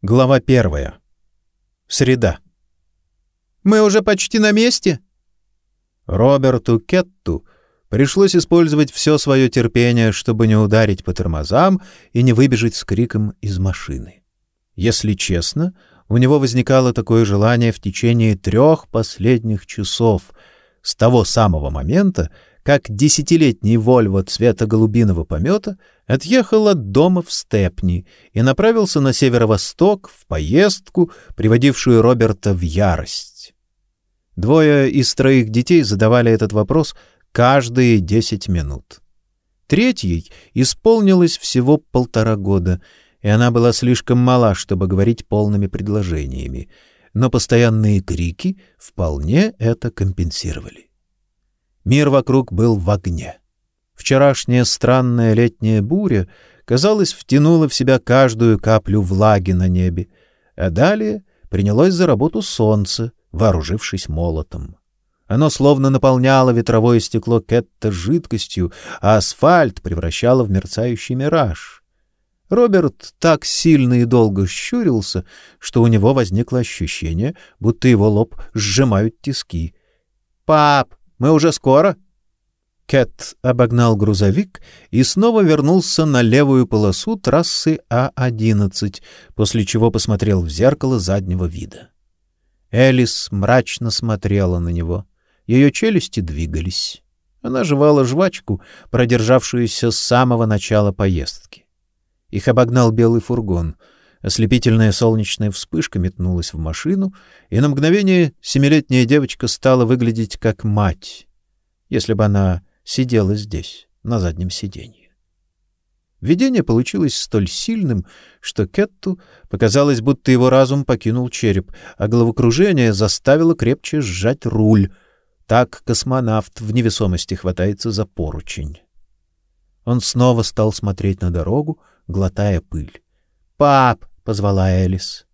Глава первая. Среда. «Мы уже почти на месте?» Роберту Кетту пришлось использовать все свое терпение, чтобы не ударить по тормозам и не выбежать с криком из машины. Если честно, у него возникало такое желание в течение трех последних часов, с того самого момента, как десятилетний Вольво цвета голубиного помета отъехал от дома в Степни и направился на северо-восток в поездку, приводившую Роберта в ярость. Двое из троих детей задавали этот вопрос каждые десять минут. Третьей исполнилось всего полтора года, и она была слишком мала, чтобы говорить полными предложениями, но постоянные крики вполне это компенсировали. Мир вокруг был в огне. Вчерашняя странная летняя буря, казалось, втянула в себя каждую каплю влаги на небе, а далее принялось за работу солнце, вооружившись молотом. Оно словно наполняло ветровое стекло Кетта жидкостью, а асфальт превращало в мерцающий мираж. Роберт так сильно и долго щурился, что у него возникло ощущение, будто его лоб сжимают тиски. «Пап, мы уже скоро. Кэт обогнал грузовик и снова вернулся на левую полосу трассы А11, после чего посмотрел в зеркало заднего вида. Элис мрачно смотрела на него. Ее челюсти двигались. Она жевала жвачку, продержавшуюся с самого начала поездки. Их обогнал белый фургон — Ослепительная солнечная вспышка метнулась в машину, и на мгновение семилетняя девочка стала выглядеть как мать, если бы она сидела здесь, на заднем сиденье. Видение получилось столь сильным, что Кетту показалось, будто его разум покинул череп, а головокружение заставило крепче сжать руль. Так космонавт в невесомости хватается за поручень. Он снова стал смотреть на дорогу, глотая пыль. «Пап!» — позвала Элис.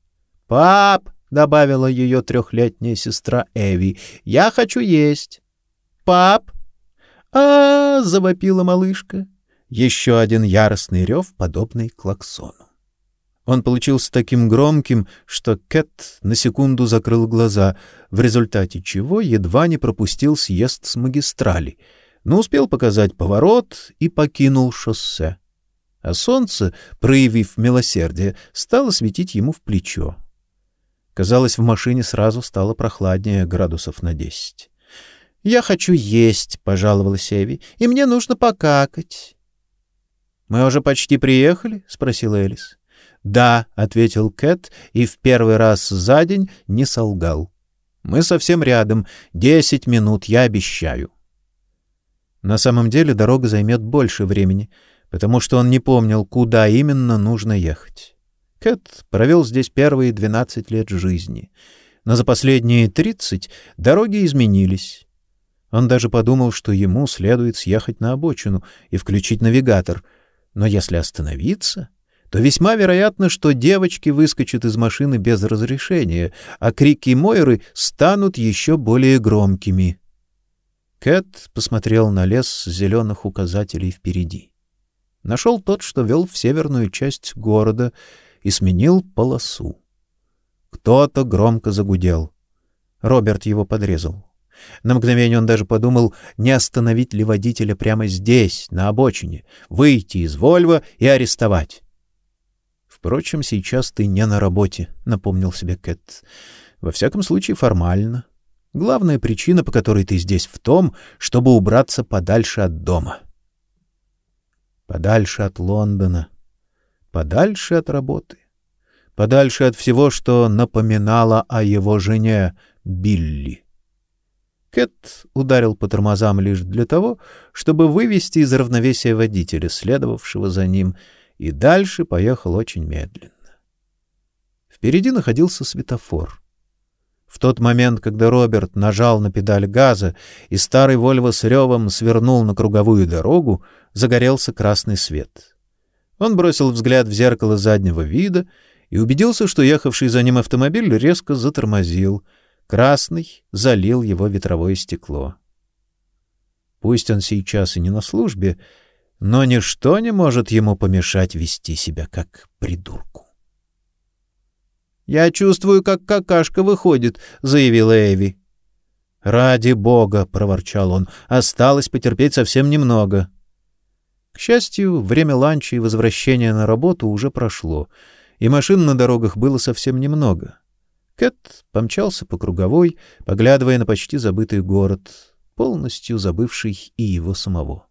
«Пап!» — добавила ее трехлетняя сестра Эви. «Я хочу есть!» «Пап!» А, -а, завопила малышка. Еще один яростный рев, подобный клаксону. Он получился таким громким, что Кэт на секунду закрыл глаза, в результате чего едва не пропустил съезд с магистрали, но успел показать поворот и покинул шоссе а солнце, проявив милосердие, стало светить ему в плечо. Казалось, в машине сразу стало прохладнее градусов на десять. «Я хочу есть», — пожаловалась Эви, — «и мне нужно покакать». «Мы уже почти приехали?» — спросила Элис. «Да», — ответил Кэт и в первый раз за день не солгал. «Мы совсем рядом. Десять минут, я обещаю». На самом деле дорога займет больше времени — потому что он не помнил, куда именно нужно ехать. Кэт провел здесь первые двенадцать лет жизни, но за последние тридцать дороги изменились. Он даже подумал, что ему следует съехать на обочину и включить навигатор, но если остановиться, то весьма вероятно, что девочки выскочат из машины без разрешения, а крики Мойры станут еще более громкими. Кэт посмотрел на лес зеленых указателей впереди. Нашел тот, что вел в северную часть города, и сменил полосу. Кто-то громко загудел. Роберт его подрезал. На мгновение он даже подумал, не остановить ли водителя прямо здесь, на обочине, выйти из Вольва и арестовать. Впрочем, сейчас ты не на работе, напомнил себе Кэт. Во всяком случае, формально. Главная причина, по которой ты здесь, в том, чтобы убраться подальше от дома подальше от Лондона, подальше от работы, подальше от всего, что напоминало о его жене Билли. Кэт ударил по тормозам лишь для того, чтобы вывести из равновесия водителя, следовавшего за ним, и дальше поехал очень медленно. Впереди находился светофор. В тот момент, когда Роберт нажал на педаль газа и старый Вольво с ревом свернул на круговую дорогу, загорелся красный свет. Он бросил взгляд в зеркало заднего вида и убедился, что ехавший за ним автомобиль резко затормозил. Красный залил его ветровое стекло. Пусть он сейчас и не на службе, но ничто не может ему помешать вести себя как придурку. Я чувствую, как какашка выходит, заявила Эви. Ради бога, проворчал он. Осталось потерпеть совсем немного. К счастью, время ланча и возвращения на работу уже прошло, и машин на дорогах было совсем немного. Кэт помчался по круговой, поглядывая на почти забытый город, полностью забывший и его самого.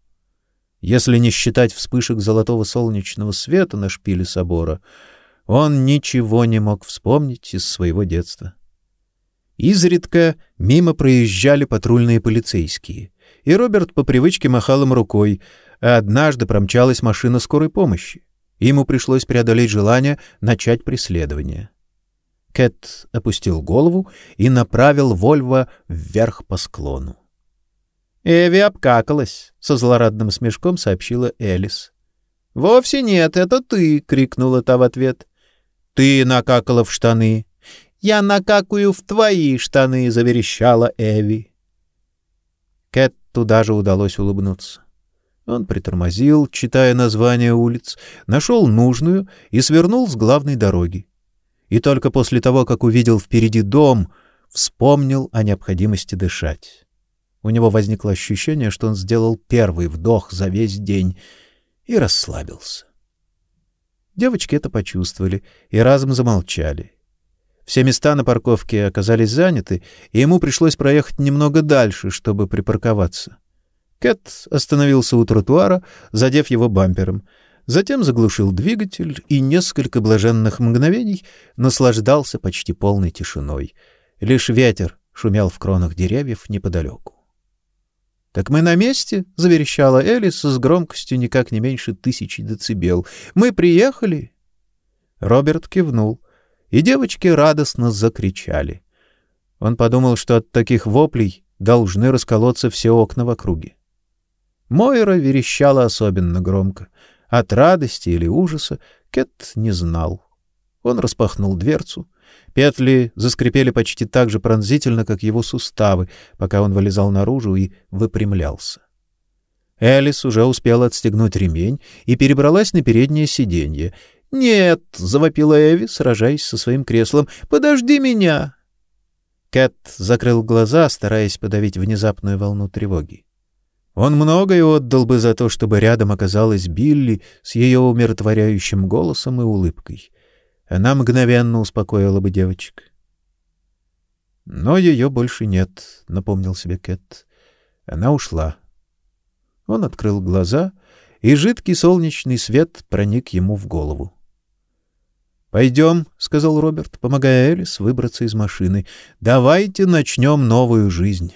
Если не считать вспышек золотого солнечного света на шпиле собора, он ничего не мог вспомнить из своего детства. Изредка мимо проезжали патрульные полицейские, и Роберт по привычке махал им рукой, а однажды промчалась машина скорой помощи. Ему пришлось преодолеть желание начать преследование. Кэт опустил голову и направил Вольво вверх по склону. Эви обкакалась, со злорадным смешком сообщила Элис. Вовсе нет, это ты, крикнула та в ответ. Ты накакала в штаны. Я накакаю в твои штаны, заверещала Эви. Кэтту даже удалось улыбнуться. Он притормозил, читая названия улиц, нашел нужную и свернул с главной дороги. И только после того, как увидел впереди дом, вспомнил о необходимости дышать. У него возникло ощущение, что он сделал первый вдох за весь день и расслабился. Девочки это почувствовали и разом замолчали. Все места на парковке оказались заняты, и ему пришлось проехать немного дальше, чтобы припарковаться. Кэт остановился у тротуара, задев его бампером. Затем заглушил двигатель и несколько блаженных мгновений наслаждался почти полной тишиной. Лишь ветер шумел в кронах деревьев неподалеку. Так мы на месте, заверещала Элис с громкостью никак не меньше тысячи децибел. Мы приехали. Роберт кивнул, и девочки радостно закричали. Он подумал, что от таких воплей должны расколоться все окна в округе. Мойра верещала особенно громко. От радости или ужаса Кэт не знал. Он распахнул дверцу, Петли заскрипели почти так же пронзительно, как его суставы, пока он вылезал наружу и выпрямлялся. Элис уже успела отстегнуть ремень и перебралась на переднее сиденье. "Нет", завопила Эви, сражаясь со своим креслом. "Подожди меня". Кэт закрыл глаза, стараясь подавить внезапную волну тревоги. Он многое отдал бы за то, чтобы рядом оказалась Билли с ее умиротворяющим голосом и улыбкой. Она мгновенно успокоила бы девочек. Но ее больше нет, напомнил себе Кэт. Она ушла. Он открыл глаза, и жидкий солнечный свет проник ему в голову. «Пойдем», — сказал Роберт, помогая Элис выбраться из машины. «Давайте начнем новую жизнь».